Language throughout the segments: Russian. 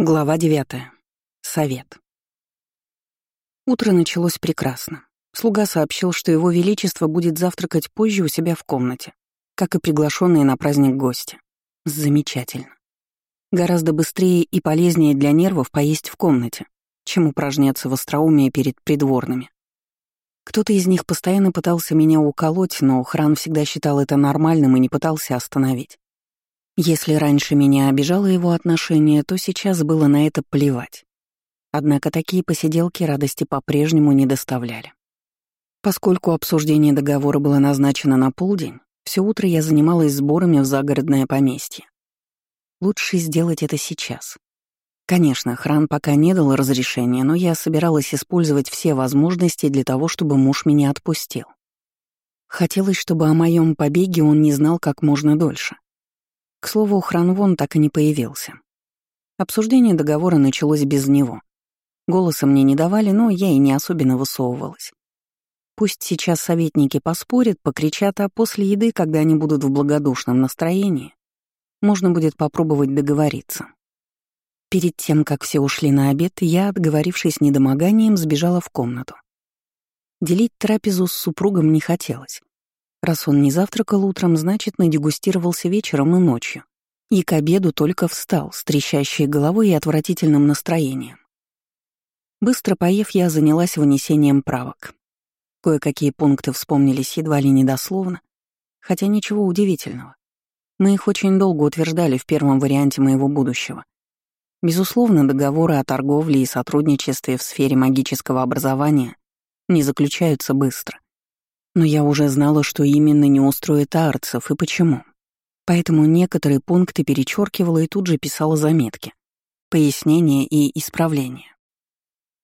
Глава 9. Совет. Утро началось прекрасно. Слуга сообщил, что его величество будет завтракать позже у себя в комнате, как и приглашенные на праздник гости. Замечательно. Гораздо быстрее и полезнее для нервов поесть в комнате, чем упражняться в остроумии перед придворными. Кто-то из них постоянно пытался меня уколоть, но Хран всегда считал это нормальным и не пытался остановить. Если раньше меня обижало его отношение, то сейчас было на это плевать. Однако такие посиделки радости по-прежнему не доставляли. Поскольку обсуждение договора было назначено на полдень, все утро я занималась сборами в загородное поместье. Лучше сделать это сейчас. Конечно, хран пока не дал разрешения, но я собиралась использовать все возможности для того, чтобы муж меня отпустил. Хотелось, чтобы о моем побеге он не знал как можно дольше. К слову, Хранвон так и не появился. Обсуждение договора началось без него. Голоса мне не давали, но я и не особенно высовывалась. Пусть сейчас советники поспорят, покричат, а после еды, когда они будут в благодушном настроении, можно будет попробовать договориться. Перед тем, как все ушли на обед, я, отговорившись недомоганием, сбежала в комнату. Делить трапезу с супругом не хотелось. Раз он не завтракал утром, значит, надегустировался вечером и ночью. И к обеду только встал, с трещащей головой и отвратительным настроением. Быстро поев, я занялась вынесением правок. Кое-какие пункты вспомнились едва ли недословно, хотя ничего удивительного. Мы их очень долго утверждали в первом варианте моего будущего. Безусловно, договоры о торговле и сотрудничестве в сфере магического образования не заключаются быстро. Но я уже знала, что именно не устроит арцев и почему. Поэтому некоторые пункты перечеркивала и тут же писала заметки, пояснения и исправления.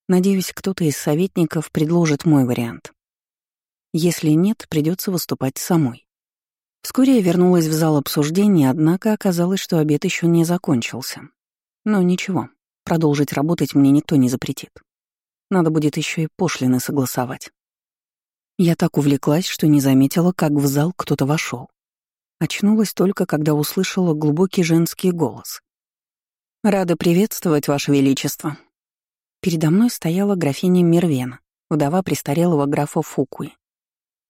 Надеюсь, кто-то из советников предложит мой вариант. Если нет, придется выступать самой. Вскоре я вернулась в зал обсуждения, однако оказалось, что обед еще не закончился. Но ничего, продолжить работать мне никто не запретит. Надо будет еще и пошлины согласовать. Я так увлеклась, что не заметила, как в зал кто-то вошел. Очнулась только, когда услышала глубокий женский голос. «Рада приветствовать, Ваше Величество». Передо мной стояла графиня Мервена, вдова престарелого графа Фукуи.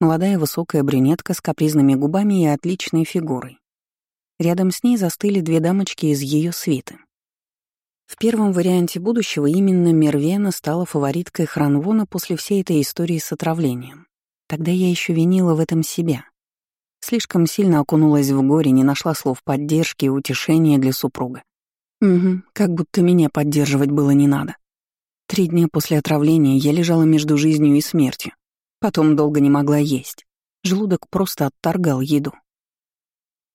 Молодая высокая брюнетка с капризными губами и отличной фигурой. Рядом с ней застыли две дамочки из ее свиты. В первом варианте будущего именно Мервена стала фавориткой Хранвона после всей этой истории с отравлением. Тогда я еще винила в этом себя. Слишком сильно окунулась в горе, не нашла слов поддержки и утешения для супруга. Угу, как будто меня поддерживать было не надо. Три дня после отравления я лежала между жизнью и смертью. Потом долго не могла есть. Желудок просто отторгал еду.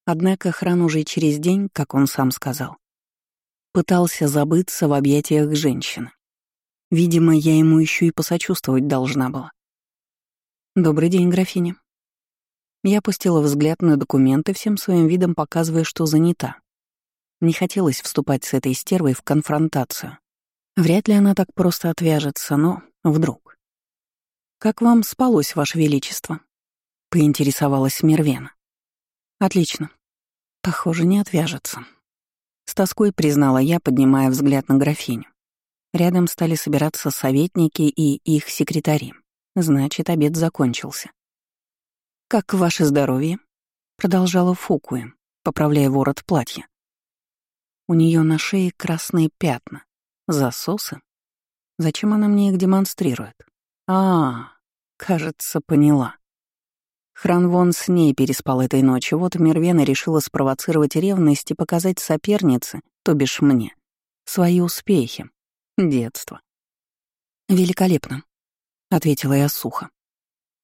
Однако хран уже через день, как он сам сказал, пытался забыться в объятиях женщины. Видимо, я ему еще и посочувствовать должна была. «Добрый день, графиня». Я опустила взгляд на документы, всем своим видом показывая, что занята. Не хотелось вступать с этой стервой в конфронтацию. Вряд ли она так просто отвяжется, но вдруг. «Как вам спалось, Ваше Величество?» — поинтересовалась Мервена. «Отлично. Похоже, не отвяжется». С тоской признала я, поднимая взгляд на графиню. Рядом стали собираться советники и их секретари. Значит, обед закончился. «Как ваше здоровье?» — продолжала Фукуэ, поправляя ворот платья. У нее на шее красные пятна. Засосы? Зачем она мне их демонстрирует? А, кажется, поняла. Хранвон с ней переспал этой ночью, вот Мервена решила спровоцировать ревность и показать сопернице, то бишь мне, свои успехи. Детство. Великолепно. — ответила я сухо.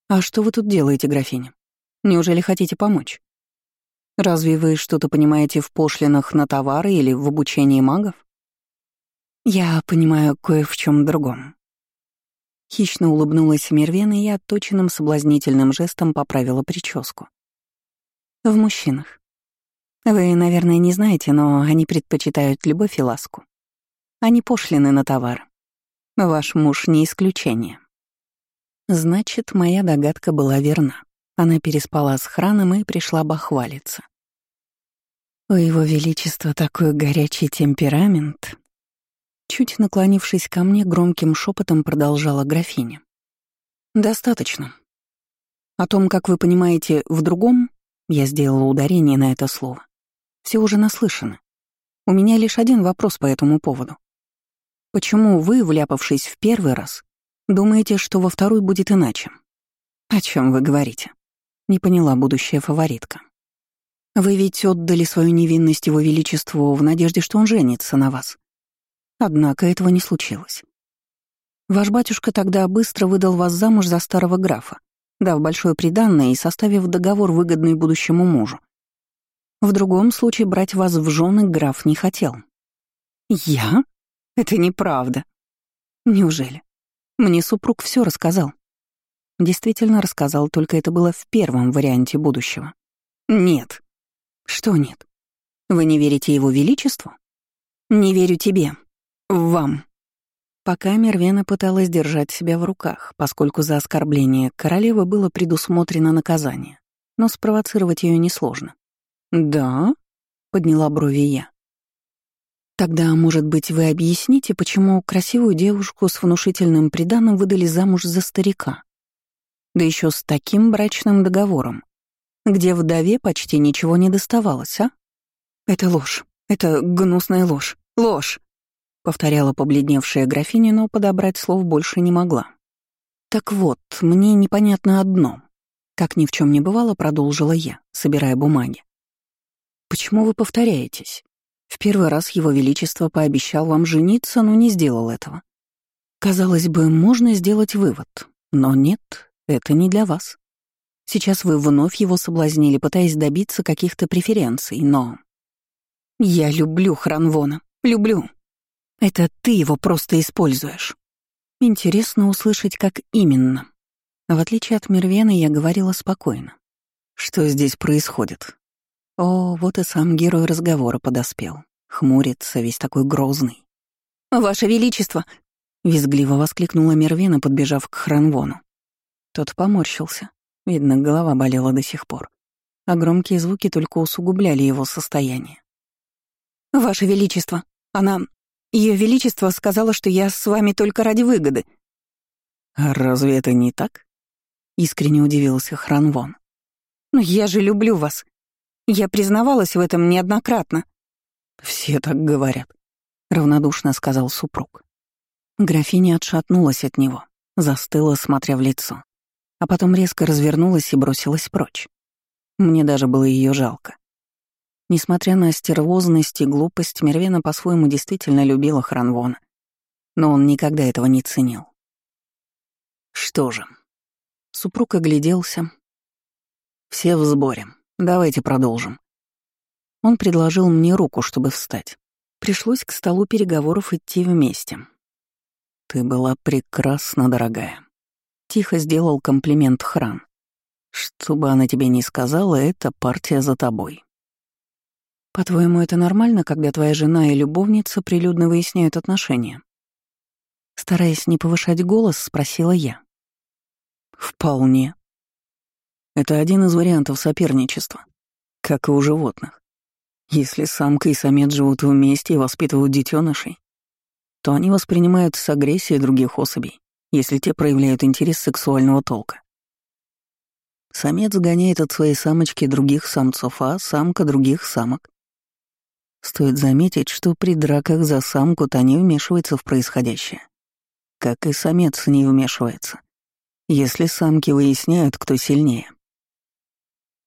«А что вы тут делаете, графиня? Неужели хотите помочь? Разве вы что-то понимаете в пошлинах на товары или в обучении магов?» «Я понимаю кое в чем другом». Хищно улыбнулась Мервена и отточенным соблазнительным жестом поправила прическу. «В мужчинах. Вы, наверное, не знаете, но они предпочитают любовь и ласку. Они пошлины на товар. Ваш муж не исключение». Значит, моя догадка была верна. Она переспала с храном и пришла бахвалиться. «У его величества такой горячий темперамент», Чуть наклонившись ко мне, громким шепотом продолжала графиня. «Достаточно. О том, как вы понимаете, в другом, я сделала ударение на это слово, все уже наслышаны. У меня лишь один вопрос по этому поводу. Почему вы, вляпавшись в первый раз, думаете, что во второй будет иначе? О чем вы говорите? Не поняла будущая фаворитка. Вы ведь отдали свою невинность его величеству в надежде, что он женится на вас. Однако этого не случилось. Ваш батюшка тогда быстро выдал вас замуж за старого графа, дав большое приданное и составив договор, выгодный будущему мужу. В другом случае брать вас в жены граф не хотел. Я? Это неправда. Неужели? Мне супруг все рассказал. Действительно рассказал, только это было в первом варианте будущего. Нет. Что нет? Вы не верите его величеству? Не верю тебе. Вам. Пока Мервена пыталась держать себя в руках, поскольку за оскорбление королевы было предусмотрено наказание, но спровоцировать ее несложно. «Да?» — подняла брови я. Тогда, может быть, вы объясните, почему красивую девушку с внушительным приданым выдали замуж за старика? Да еще с таким брачным договором, где вдове почти ничего не доставалось, а? Это ложь. Это гнусная ложь. Ложь. Повторяла побледневшая графиня, но подобрать слов больше не могла. Так вот, мне непонятно одно. Как ни в чем не бывало, продолжила я, собирая бумаги. Почему вы повторяетесь? В первый раз Его Величество пообещал вам жениться, но не сделал этого. Казалось бы, можно сделать вывод, но нет, это не для вас. Сейчас вы вновь его соблазнили, пытаясь добиться каких-то преференций, но... Я люблю Хранвона, люблю. Это ты его просто используешь. Интересно услышать, как именно. В отличие от Мервена, я говорила спокойно. Что здесь происходит? О, вот и сам герой разговора подоспел. Хмурится, весь такой грозный. «Ваше Величество!» — визгливо воскликнула Мервена, подбежав к Хранвону. Тот поморщился. Видно, голова болела до сих пор. А громкие звуки только усугубляли его состояние. «Ваше Величество! Она... Ее Величество сказала, что я с вами только ради выгоды». «А разве это не так?» — искренне удивился Хранвон. «Но я же люблю вас. Я признавалась в этом неоднократно. Все так говорят, равнодушно сказал супруг. Графиня отшатнулась от него, застыла, смотря в лицо, а потом резко развернулась и бросилась прочь. Мне даже было ее жалко. Несмотря на стервозность и глупость, Мервена по-своему действительно любила Хранвона, но он никогда этого не ценил. Что же? Супруг огляделся. Все в сборе. Давайте продолжим. Он предложил мне руку, чтобы встать. Пришлось к столу переговоров идти вместе. Ты была прекрасна, дорогая. Тихо сделал комплимент Хран. Что бы она тебе ни сказала, эта партия за тобой. По-твоему, это нормально, когда твоя жена и любовница прилюдно выясняют отношения? Стараясь не повышать голос, спросила я. Вполне. Это один из вариантов соперничества, как и у животных. Если самка и самец живут вместе и воспитывают детенышей, то они воспринимают с агрессией других особей, если те проявляют интерес сексуального толка. Самец гоняет от своей самочки других самцов, а самка — других самок. Стоит заметить, что при драках за самку та не вмешивается в происходящее. Как и самец не вмешивается, если самки выясняют, кто сильнее.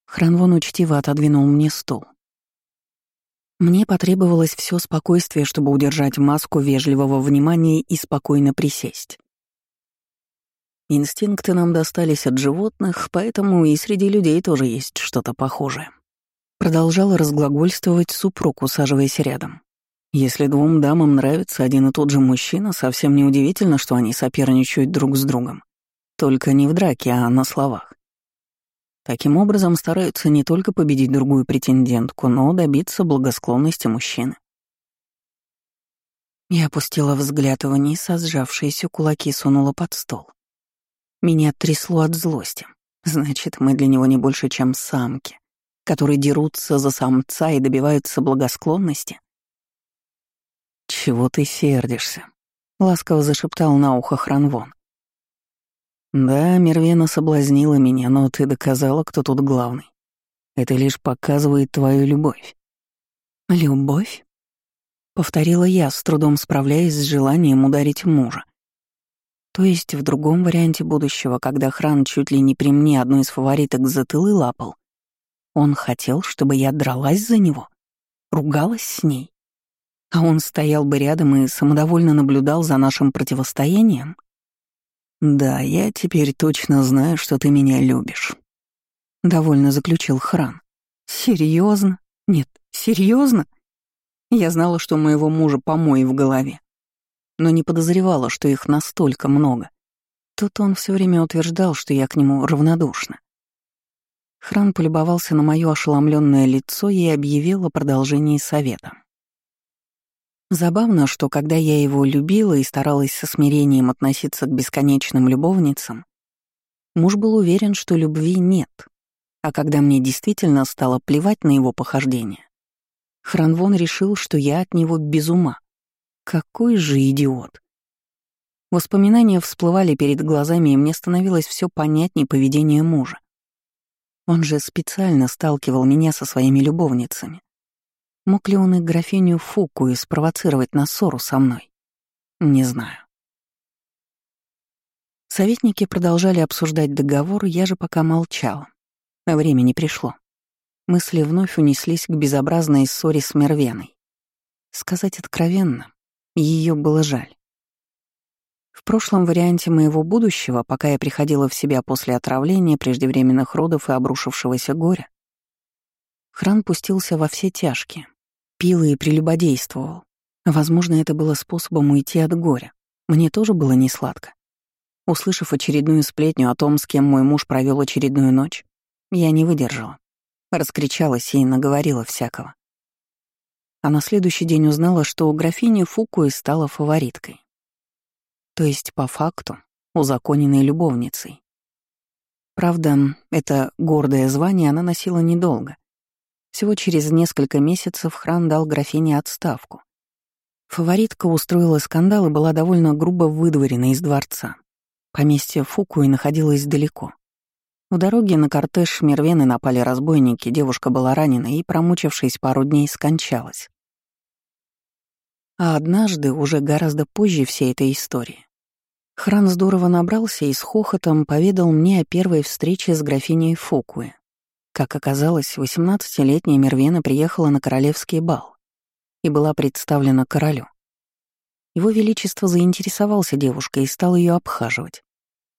Хранвон учтиво отодвинул мне стул. Мне потребовалось все спокойствие, чтобы удержать маску вежливого внимания и спокойно присесть. Инстинкты нам достались от животных, поэтому и среди людей тоже есть что-то похожее. Продолжал разглагольствовать супруг, усаживаясь рядом. Если двум дамам нравится один и тот же мужчина, совсем неудивительно, что они соперничают друг с другом. Только не в драке, а на словах. Таким образом стараются не только победить другую претендентку, но добиться благосклонности мужчины. Я опустила взгляд вниз, а сжавшиеся кулаки сунула под стол. Меня трясло от злости. Значит, мы для него не больше, чем самки, которые дерутся за самца и добиваются благосклонности. «Чего ты сердишься?» — ласково зашептал на ухо Хранвон. «Да, Мервена соблазнила меня, но ты доказала, кто тут главный. Это лишь показывает твою любовь». «Любовь?» — повторила я, с трудом справляясь с желанием ударить мужа. То есть в другом варианте будущего, когда Хран чуть ли не при мне одну из фавориток за тылы лапал, он хотел, чтобы я дралась за него, ругалась с ней. А он стоял бы рядом и самодовольно наблюдал за нашим противостоянием. «Да, я теперь точно знаю, что ты меня любишь», — довольно заключил Хран. Серьезно? Нет, серьезно? Я знала, что у моего мужа помои в голове но не подозревала, что их настолько много. Тут он все время утверждал, что я к нему равнодушна. Хран полюбовался на мое ошеломленное лицо и объявил о продолжении совета. Забавно, что когда я его любила и старалась со смирением относиться к бесконечным любовницам, муж был уверен, что любви нет. А когда мне действительно стало плевать на его похождения, Хранвон решил, что я от него без ума. Какой же идиот. Воспоминания всплывали перед глазами, и мне становилось все понятнее поведение мужа. Он же специально сталкивал меня со своими любовницами. Мог ли он и графиню Фуку и спровоцировать на ссору со мной? Не знаю. Советники продолжали обсуждать договор, я же пока молчала. Время не пришло. Мысли вновь унеслись к безобразной ссоре с Мервеной. Сказать откровенно, ее было жаль. В прошлом варианте моего будущего, пока я приходила в себя после отравления, преждевременных родов и обрушившегося горя, Хран пустился во все тяжкие, пил и прелюбодействовал. Возможно, это было способом уйти от горя. Мне тоже было несладко. Услышав очередную сплетню о том, с кем мой муж провел очередную ночь, я не выдержала. Раскричалась и наговорила всякого а на следующий день узнала, что у графини Фукуи стала фавориткой. То есть, по факту, узаконенной любовницей. Правда, это гордое звание она носила недолго. Всего через несколько месяцев Хран дал графине отставку. Фаворитка устроила скандал и была довольно грубо выдворена из дворца. Поместье Фукуи находилось далеко. В дороге на кортеж Мервены напали разбойники, девушка была ранена и, промучившись пару дней, скончалась. А однажды, уже гораздо позже всей этой истории, Хран здорово набрался и с хохотом поведал мне о первой встрече с графиней Фукуэ. Как оказалось, 18-летняя Мервена приехала на королевский бал и была представлена королю. Его Величество заинтересовался девушкой и стал ее обхаживать.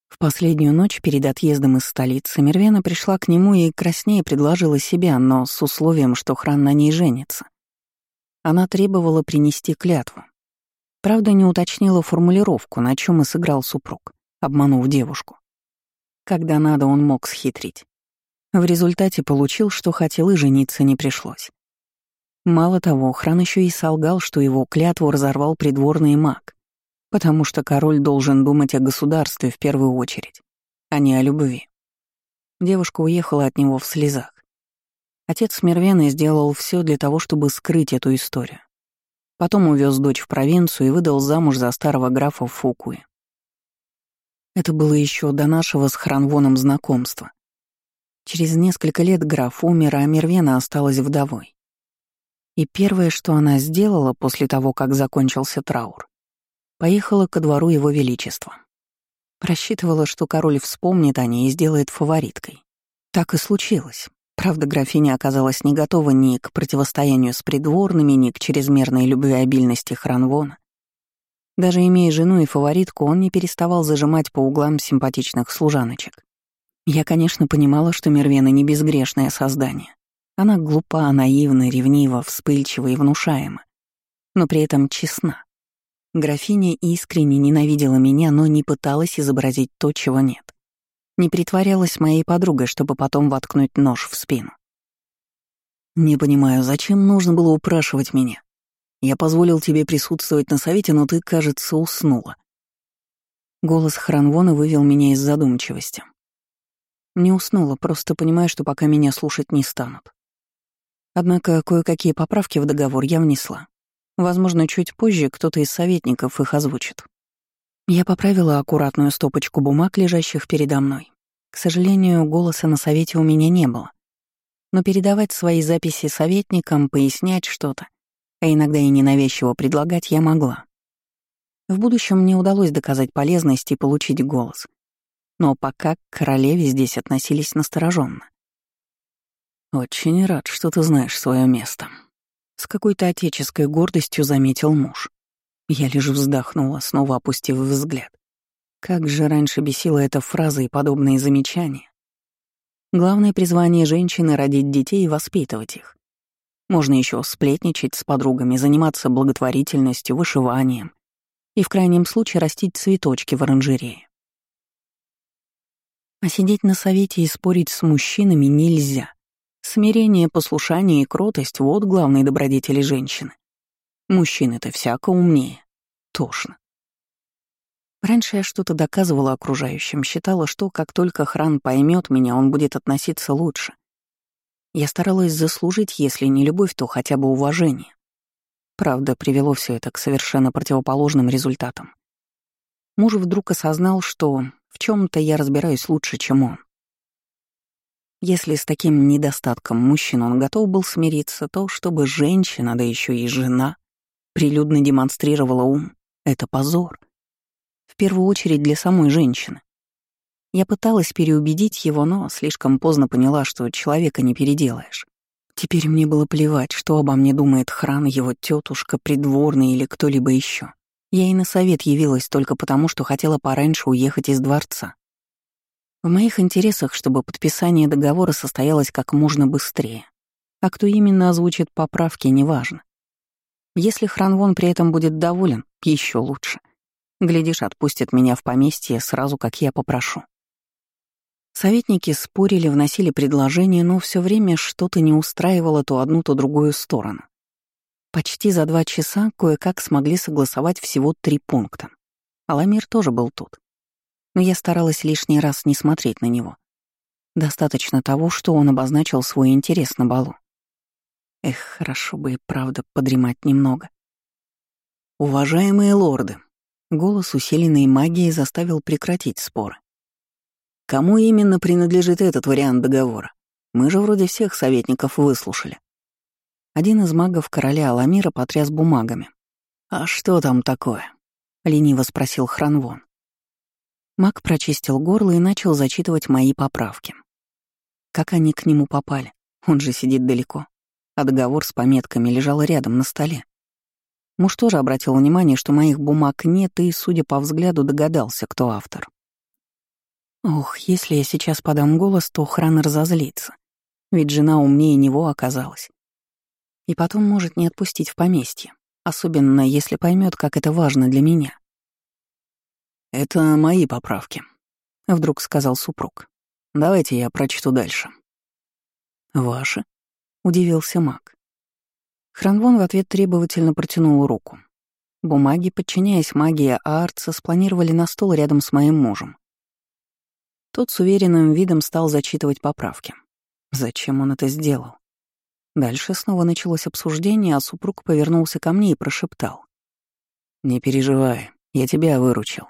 В последнюю ночь перед отъездом из столицы Мервена пришла к нему и краснее предложила себя, но с условием, что Хран на ней женится. Она требовала принести клятву. Правда, не уточнила формулировку, на чем и сыграл супруг, обманув девушку. Когда надо, он мог схитрить. В результате получил, что хотел, и жениться не пришлось. Мало того, Хран еще и солгал, что его клятву разорвал придворный маг, потому что король должен думать о государстве в первую очередь, а не о любви. Девушка уехала от него в слезах. Отец Мервены сделал все для того, чтобы скрыть эту историю. Потом увез дочь в провинцию и выдал замуж за старого графа Фукуи. Это было еще до нашего с Хранвоном знакомства. Через несколько лет граф умер, а Мервена осталась вдовой. И первое, что она сделала после того, как закончился траур, Поехала ко двору его величества. Рассчитывала, что король вспомнит о ней и сделает фавориткой. Так и случилось. Правда, графиня оказалась не готова ни к противостоянию с придворными, ни к чрезмерной любвеобильности Хранвона. Даже имея жену и фаворитку, он не переставал зажимать по углам симпатичных служаночек. Я, конечно, понимала, что Мервена не безгрешное создание. Она глупа, наивна, ревнива, вспыльчива и внушаема, но при этом честна. Графиня искренне ненавидела меня, но не пыталась изобразить то, чего нет. Не притворялась моей подругой, чтобы потом воткнуть нож в спину. «Не понимаю, зачем нужно было упрашивать меня? Я позволил тебе присутствовать на совете, но ты, кажется, уснула». Голос Хранвона вывел меня из задумчивости. Не уснула, просто понимаю, что пока меня слушать не станут. Однако кое-какие поправки в договор я внесла. Возможно, чуть позже кто-то из советников их озвучит. Я поправила аккуратную стопочку бумаг, лежащих передо мной. К сожалению, голоса на совете у меня не было. Но передавать свои записи советникам, пояснять что-то, а иногда и ненавязчиво предлагать я могла. В будущем мне удалось доказать полезность и получить голос. Но пока к королеве здесь относились настороженно. «Очень рад, что ты знаешь свое место», — с какой-то отеческой гордостью заметил муж. Я лишь вздохнула, снова опустив взгляд. Как же раньше бесила эта фраза и подобные замечания. Главное призвание женщины — родить детей и воспитывать их. Можно еще сплетничать с подругами, заниматься благотворительностью, вышиванием и в крайнем случае растить цветочки в оранжерее. А сидеть на совете и спорить с мужчинами нельзя. Смирение, послушание и кротость — вот главные добродетели женщины. Мужчины-то всяко умнее. Тошно. Раньше я что-то доказывала окружающим, считала, что как только Хран поймет меня, он будет относиться лучше. Я старалась заслужить, если не любовь, то хотя бы уважение. Правда, привело все это к совершенно противоположным результатам. Муж вдруг осознал, что в чем то я разбираюсь лучше, чем он. Если с таким недостатком мужчин он готов был смириться, то чтобы женщина, да еще и жена, прилюдно демонстрировала ум, это позор. В первую очередь для самой женщины. Я пыталась переубедить его, но слишком поздно поняла, что человека не переделаешь. Теперь мне было плевать, что обо мне думает Хран, его тетушка, придворный или кто-либо еще. Я и на совет явилась только потому, что хотела пораньше уехать из дворца. В моих интересах, чтобы подписание договора состоялось как можно быстрее. А кто именно озвучит поправки, неважно. Если Хранвон при этом будет доволен, еще лучше. Глядишь, отпустит меня в поместье сразу, как я попрошу. Советники спорили, вносили предложения, но все время что-то не устраивало то одну, то другую сторону. Почти за два часа кое-как смогли согласовать всего три пункта. Аламир тоже был тут. Но я старалась лишний раз не смотреть на него. Достаточно того, что он обозначил свой интерес на балу. Эх, хорошо бы и правда подремать немного. «Уважаемые лорды!» Голос, усиленный магией, заставил прекратить споры. Кому именно принадлежит этот вариант договора? Мы же вроде всех советников выслушали. Один из магов короля Аламира потряс бумагами. «А что там такое?» — лениво спросил Хранвон. Маг прочистил горло и начал зачитывать мои поправки. Как они к нему попали? Он же сидит далеко. А договор с пометками лежал рядом на столе. Муж тоже обратил внимание, что моих бумаг нет, и, судя по взгляду, догадался, кто автор. Ох, если я сейчас подам голос, то охрана разозлится. Ведь жена умнее него оказалась. И потом может не отпустить в поместье, особенно если поймет, как это важно для меня. «Это мои поправки», — вдруг сказал супруг. «Давайте я прочту дальше». «Ваши?» — удивился маг. Хранвон в ответ требовательно протянул руку. Бумаги, подчиняясь магии Аарца, спланировали на стол рядом с моим мужем. Тот с уверенным видом стал зачитывать поправки. Зачем он это сделал? Дальше снова началось обсуждение, а супруг повернулся ко мне и прошептал. «Не переживай, я тебя выручил.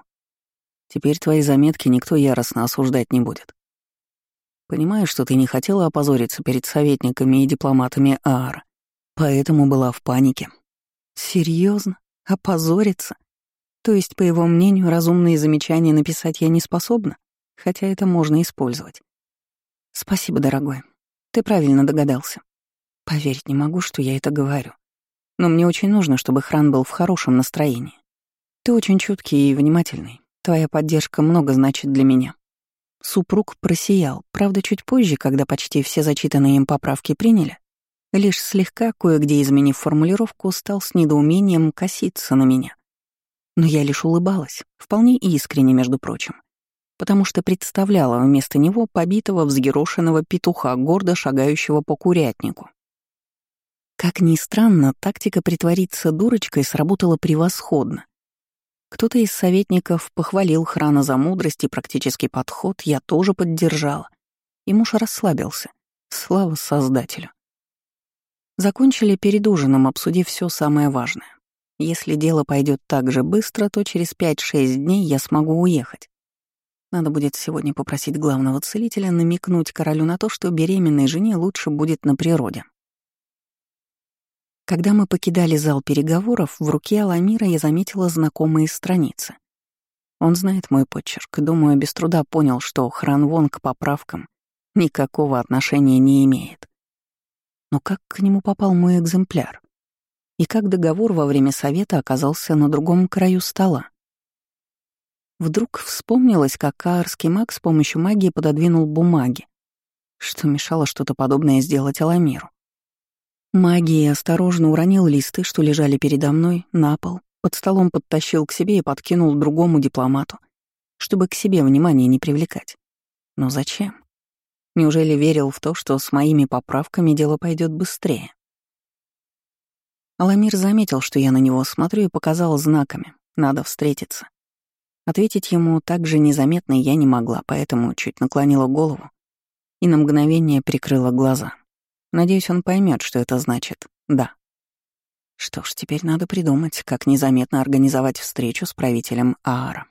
Теперь твои заметки никто яростно осуждать не будет. Понимаю, что ты не хотела опозориться перед советниками и дипломатами ААР, поэтому была в панике. Серьезно? Опозориться? То есть, по его мнению, разумные замечания написать я не способна? хотя это можно использовать. Спасибо, дорогой. Ты правильно догадался. Поверить не могу, что я это говорю. Но мне очень нужно, чтобы Хран был в хорошем настроении. Ты очень чуткий и внимательный. Твоя поддержка много значит для меня. Супруг просиял, правда, чуть позже, когда почти все зачитанные им поправки приняли, лишь слегка, кое-где изменив формулировку, стал с недоумением коситься на меня. Но я лишь улыбалась, вполне искренне, между прочим потому что представляла вместо него побитого взъерошенного петуха, гордо шагающего по курятнику. Как ни странно, тактика притвориться дурочкой сработала превосходно. Кто-то из советников похвалил Храна за мудрость и практический подход, я тоже поддержала. И муж расслабился. Слава Создателю. Закончили перед ужином, обсудив все самое важное. Если дело пойдет так же быстро, то через 5-6 дней я смогу уехать. Надо будет сегодня попросить главного целителя намекнуть королю на то, что беременной жене лучше будет на природе. Когда мы покидали зал переговоров, в руке Аламира я заметила знакомые страницы. Он знает мой почерк, думаю, без труда понял, что Хранвон к поправкам никакого отношения не имеет. Но как к нему попал мой экземпляр? И как договор во время совета оказался на другом краю стола? Вдруг вспомнилось, как каарский маг с помощью магии пододвинул бумаги, что мешало что-то подобное сделать Аламиру. Магией осторожно уронил листы, что лежали передо мной, на пол, под столом подтащил к себе и подкинул другому дипломату, чтобы к себе внимание не привлекать. Но зачем? Неужели верил в то, что с моими поправками дело пойдет быстрее? Аламир заметил, что я на него смотрю, и показал знаками. Надо встретиться. Ответить ему так же незаметно я не могла, поэтому чуть наклонила голову и на мгновение прикрыла глаза. Надеюсь, он поймет, что это значит «да». Что ж, теперь надо придумать, как незаметно организовать встречу с правителем Аара.